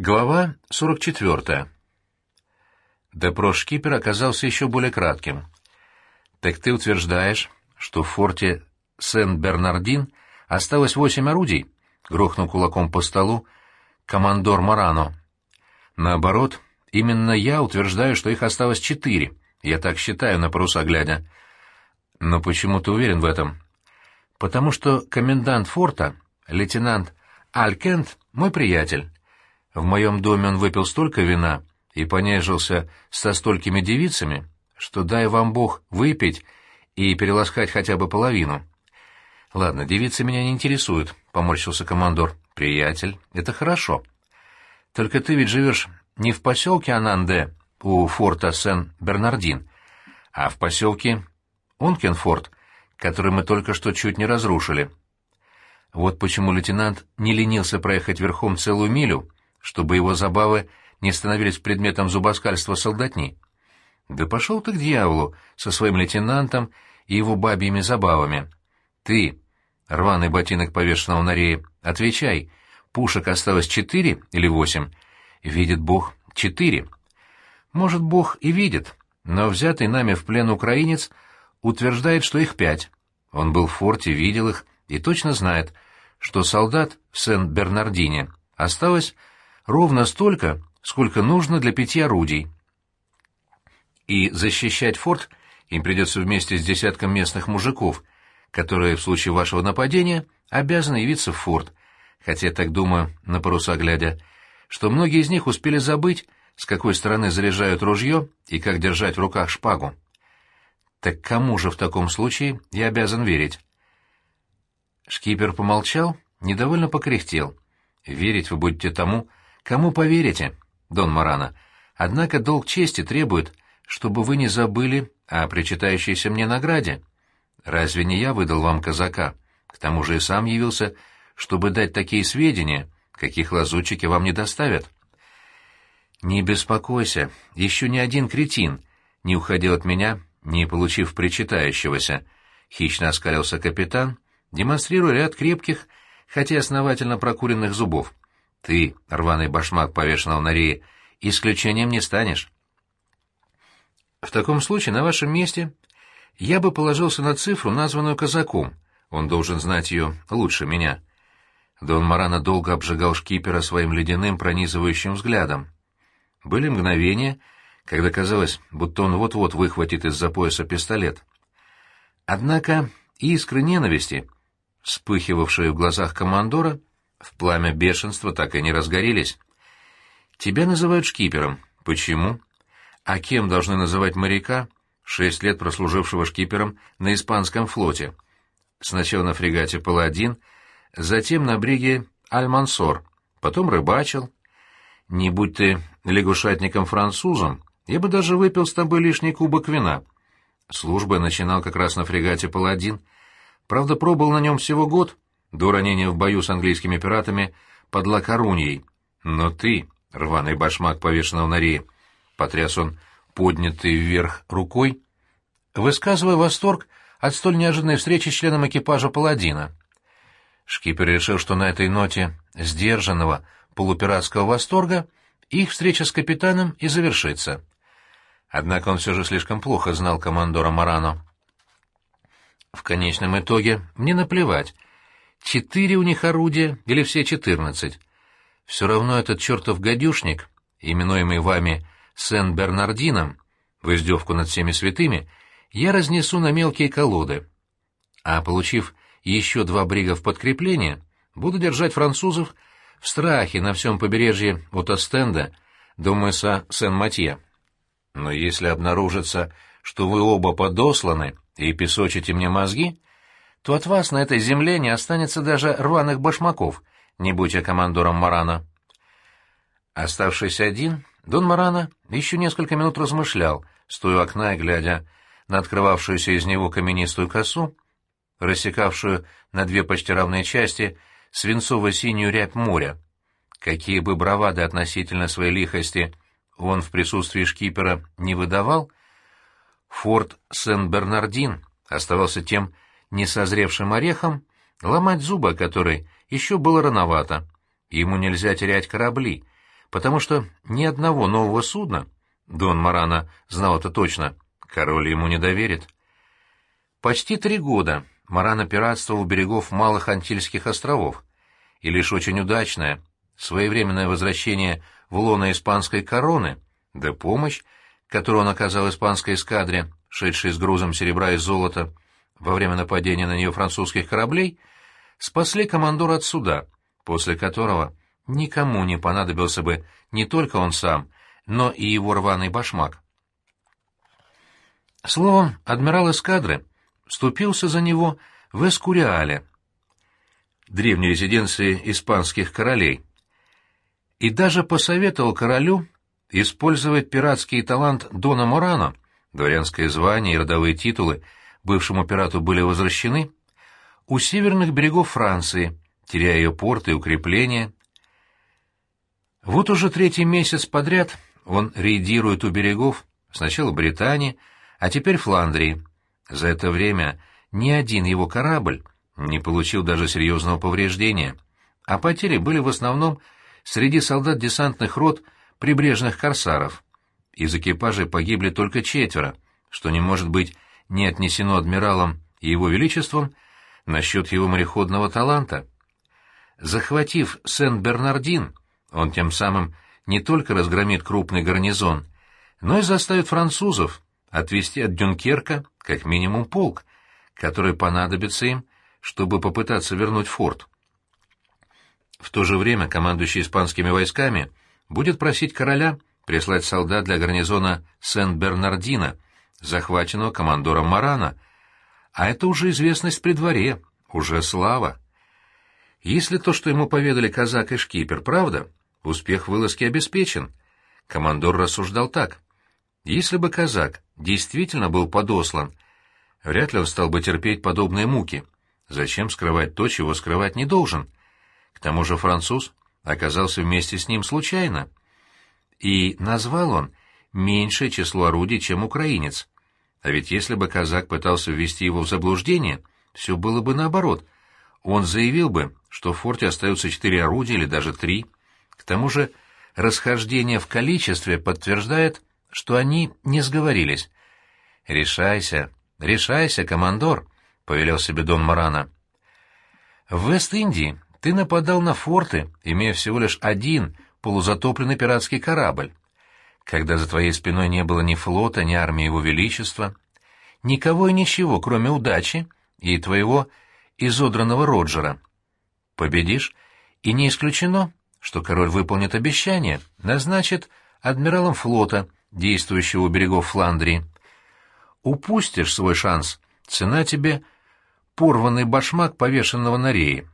Глава 44. Допрос шкипера оказался еще более кратким. «Так ты утверждаешь, что в форте Сен-Бернардин осталось восемь орудий?» — грохнул кулаком по столу командор Марано. «Наоборот, именно я утверждаю, что их осталось четыре. Я так считаю, на паруса глядя. Но почему ты уверен в этом?» «Потому что комендант форта, лейтенант Алькент, мой приятель». В моем доме он выпил столько вина и понежился со столькими девицами, что дай вам Бог выпить и переласкать хотя бы половину. — Ладно, девицы меня не интересуют, — поморщился командор. — Приятель, это хорошо. Только ты ведь живешь не в поселке Ананде у форта Сен-Бернардин, а в поселке Онкенфорт, который мы только что чуть не разрушили. Вот почему лейтенант не ленился проехать верхом целую милю, чтобы его забавы не становились предметом зубоскальства солдатни. Да пошел ты к дьяволу со своим лейтенантом и его бабьими забавами. Ты, рваный ботинок повешенного на рее, отвечай, пушек осталось четыре или восемь? Видит Бог четыре. Может, Бог и видит, но взятый нами в плен украинец утверждает, что их пять. Он был в форте, видел их и точно знает, что солдат в Сен-Бернардине осталось ровно столько, сколько нужно для пяти орудий. И защищать форт им придется вместе с десятком местных мужиков, которые в случае вашего нападения обязаны явиться в форт, хотя так думаю, на паруса глядя, что многие из них успели забыть, с какой стороны заряжают ружье и как держать в руках шпагу. Так кому же в таком случае я обязан верить? Шкипер помолчал, недовольно покряхтел. Верить вы будете тому, Кому поверите, Дон Марана? Однако долг чести требует, чтобы вы не забыли о причитающейся мне награде. Разве не я выдал вам казака? К тому же и сам явился, чтобы дать такие сведения, каких лазутчики вам не доставят. Не беспокойся, еще ни один кретин не уходил от меня, не получив причитающегося. Хищно оскалился капитан, демонстрируя ряд крепких, хотя основательно прокуренных зубов. Ты, рваный башмак повешенного на рее, исключением не станешь. В таком случае на вашем месте я бы положился на цифру, названную казаком. Он должен знать ее лучше меня. Дон Марана долго обжигал шкипера своим ледяным пронизывающим взглядом. Были мгновения, когда казалось, будто он вот-вот выхватит из-за пояса пистолет. Однако искры ненависти, вспыхивавшие в глазах командора, в пламя бешенства так и не разгорелись. Тебя называют шкипером. Почему? А кем должны называть моряка, шесть лет прослужившего шкипером на испанском флоте? Сначала на фрегате «Паладин», затем на бриге «Аль-Мансор», потом рыбачил. Не будь ты лягушатником-французом, я бы даже выпил с тобой лишний кубок вина. Службу я начинал как раз на фрегате «Паладин». Правда, пробыл на нем всего год — до ранения в бою с английскими пиратами под Ла-Коруньей. Но ты, рваный башмак повешенного на рее, потряс он поднятый вверх рукой, высказывая восторг от столь неожиданной встречи с членом экипажа «Паладина». Шкипер решил, что на этой ноте сдержанного полупиратского восторга их встреча с капитаном и завершится. Однако он все же слишком плохо знал командора Марано. В конечном итоге мне наплевать, Четыре у них орудия или все четырнадцать. Все равно этот чертов гадюшник, именуемый вами Сен-Бернардином, в издевку над всеми святыми, я разнесу на мелкие колоды. А получив еще два брига в подкрепление, буду держать французов в страхе на всем побережье от Остенда до мыса Сен-Матье. Но если обнаружится, что вы оба подосланы и песочите мне мозги, то от вас на этой земле не останется даже рваных башмаков, не будь я командором Марана. Оставшись один, Дон Марана еще несколько минут размышлял, стоя у окна и глядя на открывавшуюся из него каменистую косу, рассекавшую на две почти равные части свинцово-синюю рябь моря. Какие бы бравады относительно своей лихости он в присутствии шкипера не выдавал, форт Сен-Бернардин оставался тем несозревшим орехом, ломать зубы который еще было рановато. Ему нельзя терять корабли, потому что ни одного нового судна, Дон Марана знал это точно, король ему не доверит. Почти три года Марана пиратствовал у берегов Малых Антильских островов, и лишь очень удачное, своевременное возвращение в лоно испанской короны, да помощь, которую он оказал испанской эскадре, шедшей с грузом серебра и золота во время нападения на нее французских кораблей, спасли командора от суда, после которого никому не понадобился бы не только он сам, но и его рваный башмак. Словом, адмирал эскадры вступился за него в Эскуриале, древней резиденции испанских королей, и даже посоветовал королю использовать пиратский талант Дона Морано, дворянское звание и родовые титулы бывшему пирату были возвращены, у северных берегов Франции, теряя ее порты и укрепления. Вот уже третий месяц подряд он рейдирует у берегов сначала Британии, а теперь Фландрии. За это время ни один его корабль не получил даже серьезного повреждения, а потери были в основном среди солдат десантных рот прибрежных корсаров. Из экипажей погибли только четверо, что не может быть не отнесено адмиралом и его величеством насчет его мореходного таланта. Захватив Сен-Бернардин, он тем самым не только разгромит крупный гарнизон, но и заставит французов отвести от Дюнкерка как минимум полк, который понадобится им, чтобы попытаться вернуть форт. В то же время командующий испанскими войсками будет просить короля прислать солдат для гарнизона Сен-Бернардина, захваченного командором Марана, а это уже известность при дворе, уже слава. Если то, что ему поведали казак и шкипер, правда, успех вылазки обеспечен. Командор рассуждал так. Если бы казак действительно был подослан, вряд ли он стал бы терпеть подобные муки. Зачем скрывать то, чего скрывать не должен? К тому же француз оказался вместе с ним случайно. И назвал он меньшее число орудий, чем украинец. А ведь если бы казак пытался ввести его в заблуждение, все было бы наоборот. Он заявил бы, что в форте остаются четыре орудия или даже три. К тому же расхождение в количестве подтверждает, что они не сговорились. «Решайся, решайся, командор», — повелел себе Дон Марана. «В Вест-Индии ты нападал на форты, имея всего лишь один полузатопленный пиратский корабль, когда за твоей спиной не было ни флота, ни армии его величества, никого и ничего, кроме удачи и твоего изодранного Роджера. Победишь, и не исключено, что король выполнит обещание, назначит адмиралом флота, действующего у берегов Фландрии. Упустишь свой шанс, цена тебе порванный башмак повешенного на рее.